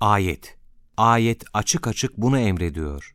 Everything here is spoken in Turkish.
Ayet. Ayet açık açık bunu emrediyor.